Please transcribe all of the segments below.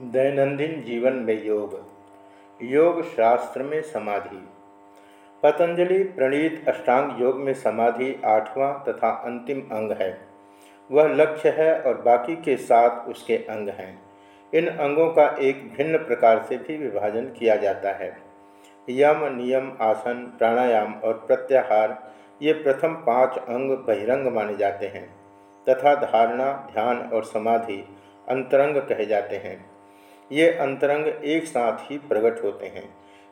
दैनंदिन जीवन में योग। योग शास्त्र में समाधि। पतंजलि प्रणीत अष्टांग योग में समाधि आठवां तथा अंतिम अंग है। वह लक्ष्य है और बाकी के साथ उसके अंग हैं। इन अंगों का एक भिन्न प्रकार से भी विभाजन किया जाता है। यम, नियम, आसन, प्राणायाम और प्रत्याहार, ये प्रथम पाँच अंग बहिरंग माने जाते हैं। तथा धारणा, ध्यान और समाधि अंतरंग कहे जाते हैं। ये अंतरंग एक साथ ही प्रकट होते हैं,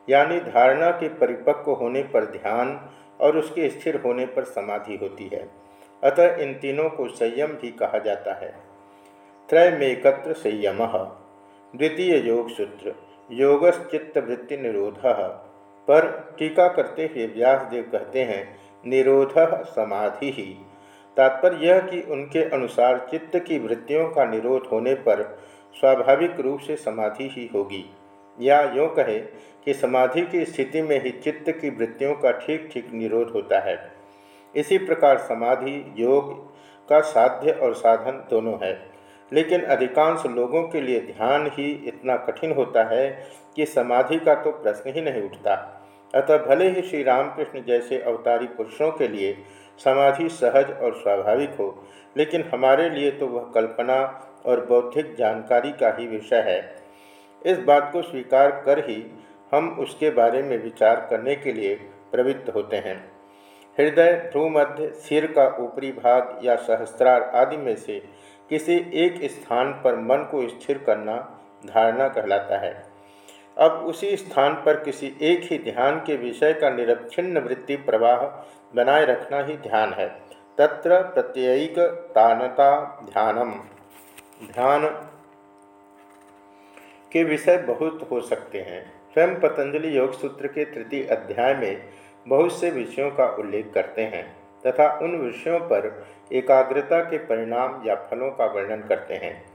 यानी धारणा के परिपक्व होने पर ध्यान और उसके स्थिर होने पर समाधि होती है। अतः इन तीनों को संयम भी कहा जाता है। त्रय मेकत्र संयम, द्वितीय योग सूत्र, योगश्चित्तवृत्ति निरोध, पर टीका करते हुए व्यासदेव कहते हैं, निरोध समाधि। ही तात्पर्य यह कि उनके अनुसार चित्त की वृत्तियों का निरोध होने पर स्वाभाविक रूप से समाधि ही होगी। या यूँ कहे कि समाधि की स्थिति में ही चित्त की वृत्तियों का ठीक ठीक निरोध होता है। इसी प्रकार समाधि, योग का साध्य और साधन दोनों है। लेकिन अधिकांश लोगों के लिए ध्यान ही इतना कठिन होता है कि समाधि का तो प्रश्न ही नहीं उठता। अतः भले ही श्री रामकृष्ण जैसे अवतारी पुरुषों के लिए समाधि सहज और स्वाभाविक हो, लेकिन हमारे लिए तो वह कल्पना और बौद्धिक जानकारी का ही विषय है। इस बात को स्वीकार कर ही हम उसके बारे में विचार करने के लिए प्रवृत्त होते हैं। हृदय, भ्रूमध्य, सिर का ऊपरी भाग या सहस्त्रार आदि में से किसी एक स्थान पर मन को स्थिर करना धारणा कहलाता है। अब उसी स्थान पर किसी एक ही ध्यान के विषय का निरक्षिन्न वृत्ति प्रवाह बनाए रखना ही ध्यान है। तत्र प्रत्ययिक तानता ध्यानम। ध्यान के विषय बहुत हो सकते हैं। स्वयं पतंजलि योग सूत्र के तृतीय अध्याय में बहुत से विषयों का उल्लेख करते हैं तथा उन विषयों पर एकाग्रता के परिणाम या फलों का वर्णन करते हैं।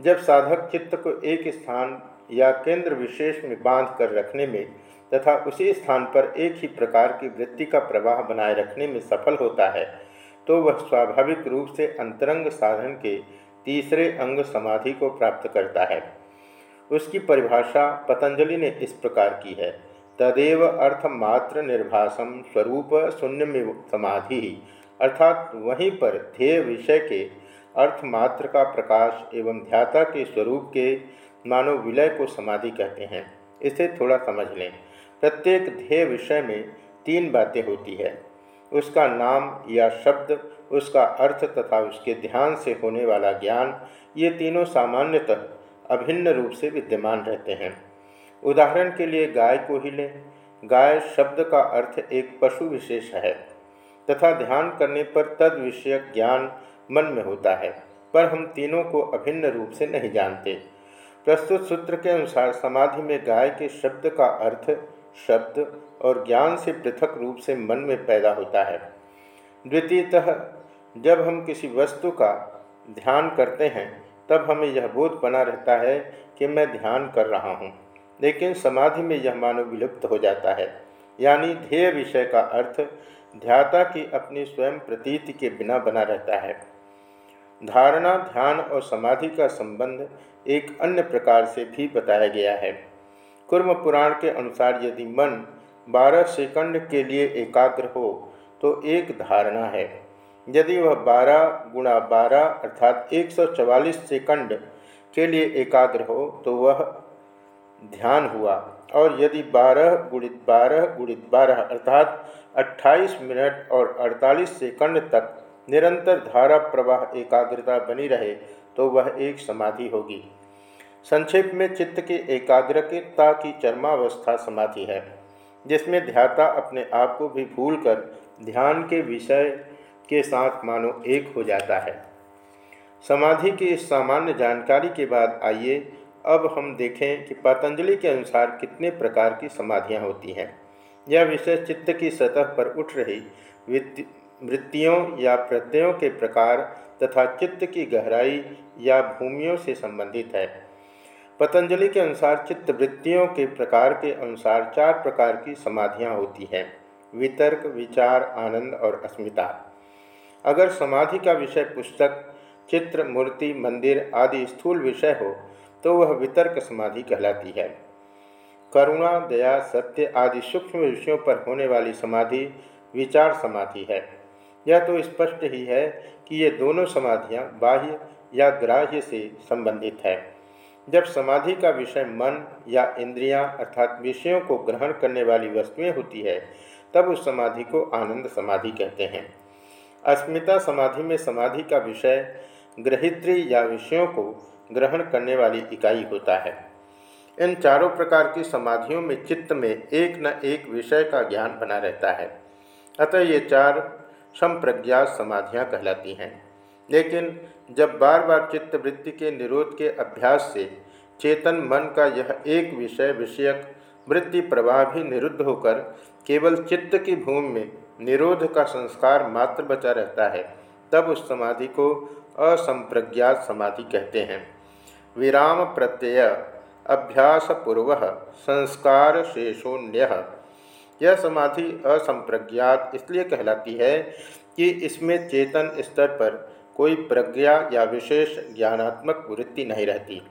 जब साधक चित्त को एक स्थान या केंद्र विशेष में बाँध कर रखने में तथा उसी स्थान पर एक ही प्रकार की वृत्ति का प्रवाह बनाए रखने में सफल होता है तो वह स्वाभाविक रूप से अंतरंग साधन के तीसरे अंग समाधि को प्राप्त करता है। उसकी परिभाषा पतंजलि ने इस प्रकार की है। तदेव अर्थमात्र निर्भासम स्वरूप शून्य में समाधि अर्थात वहीं पर ध्येय विषय के अर्थमात्र का प्रकाश एवं ध्याता के स्वरूप के मानव विलय को समाधि कहते हैं। इसे थोड़ा समझ लें। प्रत्येक ध्येय विषय में तीन बातें होती है। उसका नाम या शब्द उसका अर्थ तथा उसके ध्यान से होने वाला ज्ञान, ये तीनों सामान्यतः अभिन्न रूप से विद्यमान रहते हैं। उदाहरण के लिए गाय को ही लें। गाय शब्द का अर्थ एक पशु विशेष है, तथा ध्यान करने पर तद विषयक ज्ञान मन में होता है, पर हम तीनों को अभिन्न रूप से नहीं जानते। प्रस्तुत सूत्र के अनुसार समाधि में गाय के शब्द का अर्थ शब्द और ज्ञान से पृथक रूप से मन में पैदा होता है। द्वितीयतः जब हम किसी वस्तु का ध्यान करते हैं, तब हमें यह बोध बना रहता है कि मैं ध्यान कर रहा हूँ। लेकिन समाधि में यह मानव विलुप्त हो जाता है। यानी ध्येय विषय का अर्थ ध्याता की अपनी स्वयं प्रतीति के बिना बना रहता है। धारणा, ध्यान और समाधि का संबंध एक अन्य प्रकार से भी बताया गया है। कुर्म पुराण के अनुसार यदि मन 12 सेकंड के लिए एकाग्र हो तो एक धारणा है। यदि वह 12 गुणा बारह अर्थात 144 सेकंड के लिए एकाग्र हो तो वह ध्यान हुआ। और यदि 12 गुणित बारह गुणित बारह अर्थात 28 मिनट और 48 सेकंड तक निरंतर धारा प्रवाह एकाग्रता बनी रहे तो वह एक समाधि होगी। संक्षेप में चित्त की एकाग्रता की चरमावस्था समाधि है, जिसमें ध्याता अपने आप को भी भूलकर ध्यान के विषय के साथ मानो एक हो जाता है। समाधि की इस सामान्य जानकारी के बाद आइए, अब हम देखें कि पतंजलि के अनुसार कितने प्रकार की समाधियाँ होती हैं। यह विषय चित्त की सतह पर उठ रही वृत्तियों या प्रत्ययों के प्रकार तथा चित्त की गहराई या भूमियों से संबंधित है। पतंजलि के अनुसार चित्त वृत्तियों के प्रकार के अनुसार चार प्रकार की समाधियाँ होती हैं, वितर्क, विचार, आनंद और अस्मिता। अगर समाधि का विषय पुस्तक, चित्र, मूर्ति, मंदिर आदि स्थूल विषय हो तो वह वितर्क समाधि कहलाती है। करुणा, दया, सत्य आदि सूक्ष्म विषयों पर होने वाली समाधि विचार समाधि है। यह तो स्पष्ट ही है कि ये दोनों समाधियाँ बाह्य या ग्राह्य से संबंधित है। जब समाधि का विषय मन या इंद्रियाँ अर्थात विषयों को ग्रहण करने वाली वस्तुएँ होती है, तब उस समाधि को आनंद समाधि कहते हैं। अस्मिता समाधि में समाधि का विषय ग्रहित्री या विषयों को ग्रहण करने वाली इकाई होता है। इन चारों प्रकार की समाधियों में चित्त में एक न एक विषय का ज्ञान बना रहता है। अतः ये चार संप्रज्ञात समाधियाँ कहलाती हैं। लेकिन जब बार बार चित्त वृत्ति के निरोध के अभ्यास से चेतन मन का यह एक विषय विषयक वृत्ति प्रवाह भी निरुद्ध होकर केवल चित्त की भूमि में निरोध का संस्कार मात्र बचा रहता है, तब उस समाधि को असंप्रज्ञात समाधि कहते हैं। विराम प्रत्यय, अभ्यास पूर्व, संस्कार शेषोन्य। यह समाधि असंप्रज्ञात इसलिए कहलाती है कि इसमें चेतन स्तर पर कोई प्रज्ञा या विशेष ज्ञानात्मक वृत्ति नहीं रहती।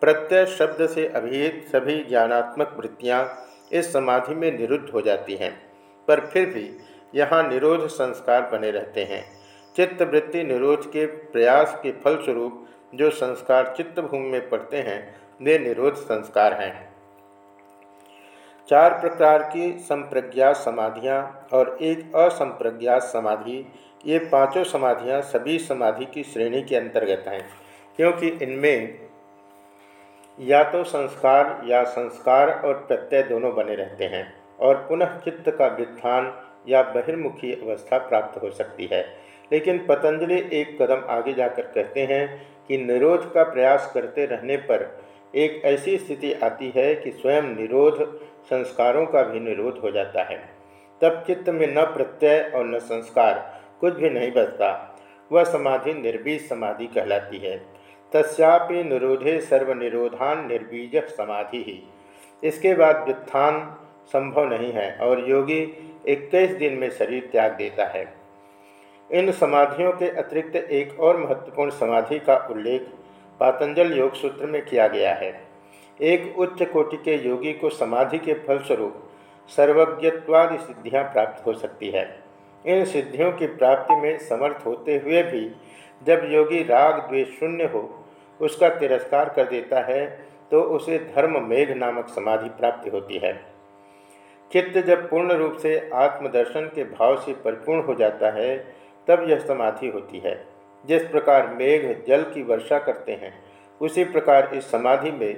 प्रत्यय शब्द से अभिहित सभी ज्ञानात्मक वृत्तियाँ इस समाधि में निरुद्ध हो जाती हैं। पर फिर भी यहाँ निरोध संस्कार बने रहते हैं। चित्त वृत्ति निरोध के प्रयास के फलस्वरूप जो संस्कार चित्त भूमि में पड़ते हैं, वे निरोध संस्कार हैं। चार प्रकार की संप्रज्ञात समाधियाँ और एक असंप्रज्ञात समाधि, ये पाँचों समाधियाँ सभी समाधि की श्रेणी के अंतर्गत हैं, क्योंकि इनमें या तो संस्कार या संस्कार और प्रत्यय दोनों बने रहते हैं। और पुनः चित्त का व्युत्थान या बहिर्मुखी अवस्था प्राप्त हो सकती है। लेकिन पतंजलि एक कदम आगे जाकर कहते हैं कि निरोध का प्रयास करते रहने पर एक ऐसी स्थिति आती है कि स्वयं निरोध, संस्कारों का भी निरोध हो जाता है। तब चित्त में न प्रत्यय और न संस्कार कुछ भी नहीं बचता, वह समाधि निर्बीज समाधि कहलाती है। तस्यापि निरोधे सर्वनिरोधान निर्बीज समाधि ही। इसके बाद व्युत्थान संभव नहीं है और योगी 21 दिन में शरीर त्याग देता है। इन समाधियों के अतिरिक्त एक और महत्वपूर्ण समाधि का उल्लेख पातंजल योग सूत्र में किया गया है। एक उच्च कोटि के योगी को समाधि के फलस्वरूप सर्वज्ञत्वादि सिद्धियाँ प्राप्त हो सकती है। इन सिद्धियों की प्राप्ति में समर्थ होते हुए भी जब योगी राग द्वेष शून्य हो, उसका तिरस्कार कर देता है तो उसे धर्म मेघ नामक समाधि प्राप्ति होती है। चित्त जब पूर्ण रूप से आत्मदर्शन के भाव से परिपूर्ण हो जाता है, तब यह समाधि होती है। जिस प्रकार मेघ जल की वर्षा करते हैं, उसी प्रकार इस समाधि में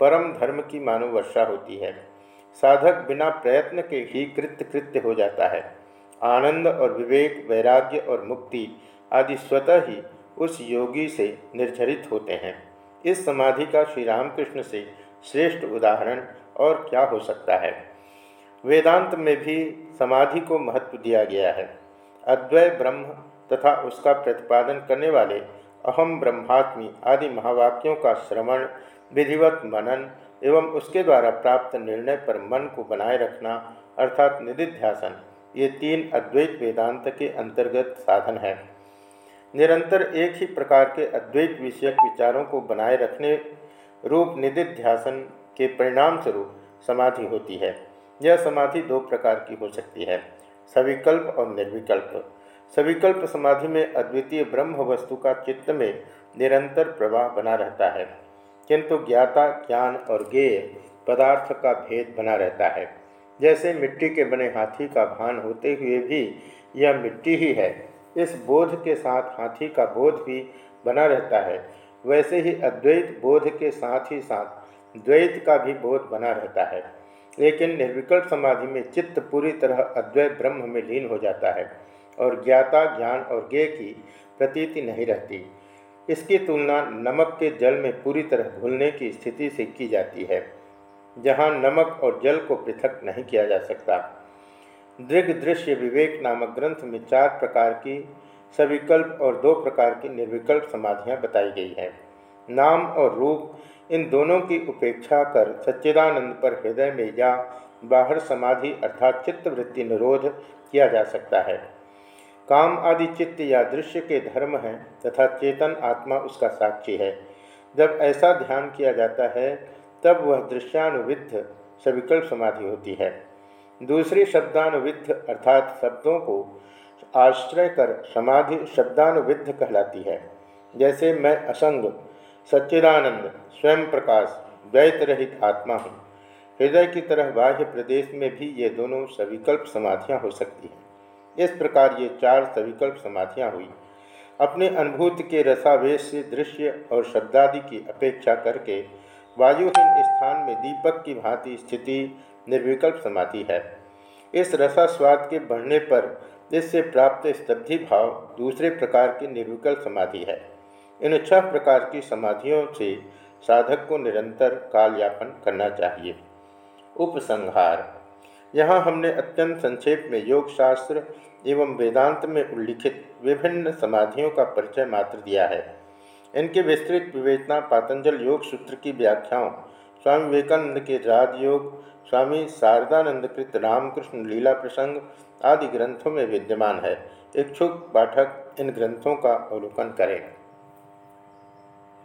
परम धर्म की मानव वर्षा होती है। साधक बिना प्रयत्न के ही कृत्य कृत्य हो जाता है। आनंद और विवेक, वैराग्य और मुक्ति आदि स्वतः ही उस योगी से निर्झरित होते हैं। इस समाधि का श्री रामकृष्ण से श्रेष्ठ उदाहरण और क्या हो सकता है? वेदांत में भी समाधि को महत्व दिया गया है। अद्वय ब्रह्म तथा उसका प्रतिपादन करने वाले अहम ब्रह्मात्मी आदि महावाक्यों का श्रवण, विधिवत मनन एवं उसके द्वारा प्राप्त निर्णय पर मन को बनाए रखना अर्थात निधिध्यासन, ये तीन अद्वैत वेदांत के अंतर्गत साधन है। निरंतर एक ही प्रकार के अद्वैत विषयक विचारों को बनाए रखने रूप निधिध्यासन के परिणाम स्वरूप समाधि होती है। यह समाधि दो प्रकार की हो सकती है, सविकल्प और निर्विकल्प। सविकल्प समाधि में अद्वितीय ब्रह्म वस्तु का चित्त में निरंतर प्रवाह बना रहता है, किंतु ज्ञाता, ज्ञान और ज्ञेय पदार्थ का भेद बना रहता है। जैसे मिट्टी के बने हाथी का भान होते हुए भी यह मिट्टी ही है, इस बोध के साथ हाथी का बोध भी बना रहता है, वैसे ही अद्वैत बोध के साथ ही साथ द्वैत का भी बोध बना रहता है। लेकिन निर्विकल्प समाधि में चित्त पूरी तरह अद्वैत ब्रह्म में लीन हो जाता है और ज्ञाता, ज्ञान और ज्ञ की प्रतीति नहीं रहती। इसकी तुलना नमक के जल में पूरी तरह घुलने की स्थिति से की जाती है, जहाँ नमक और जल को पृथक नहीं किया जा सकता। दृग दृश्य विवेक नामक ग्रंथ में चार प्रकार की सविकल्प और दो प्रकार की निर्विकल्प समाधियाँ बताई गई हैं। नाम और रूप इन दोनों की उपेक्षा कर सच्चिदानंद पर हृदय में या बाहर समाधि अर्थात चित्तवृत्ति निरोध किया जा सकता है। काम आदि चित्त या दृश्य के धर्म हैं तथा चेतन आत्मा उसका साक्षी है। जब ऐसा ध्यान किया जाता है, तब वह दृश्यानुविद्ध सविकल्प समाधि होती है। दूसरी शब्दानुविद्ध अर्थात शब्दों को आश्रय कर समाधि शब्दानुविद्ध कहलाती है। जैसे मैं असंग सच्चिदानंद, स्वयं प्रकाश, द्वैत रहित आत्मा हूँ। हृदय की तरह बाह्य प्रदेश में भी ये दोनों सविकल्प समाधियाँ हो सकती हैं। इस प्रकार ये चार सविकल्प समाधियाँ हुई। अपने अनुभूत के रसावेश से दृश्य और शब्दादि की अपेक्षा करके वायुहीन स्थान में दीपक की भांति स्थिति निर्विकल्प समाधि है। इस रसास्वाद के बढ़ने पर इससे प्राप्त स्तब्धि भाव दूसरे प्रकार की निर्विकल्प समाधि है। इन छह प्रकार की समाधियों से साधक को निरंतर कालयापन करना चाहिए। उपसंहार। यहाँ हमने अत्यंत संक्षेप में योग शास्त्र एवं वेदांत में उल्लिखित विभिन्न समाधियों का परिचय मात्र दिया है। इनके विस्तृत विवेचना पातंजल योग सूत्र की व्याख्याओं, स्वामी विवेकानंद के राजयोग, स्वामी शारदानंद कृत रामकृष्ण लीला प्रसंग आदि ग्रंथों में विद्यमान है। इच्छुक पाठक इन ग्रंथों का अवलोकन करें।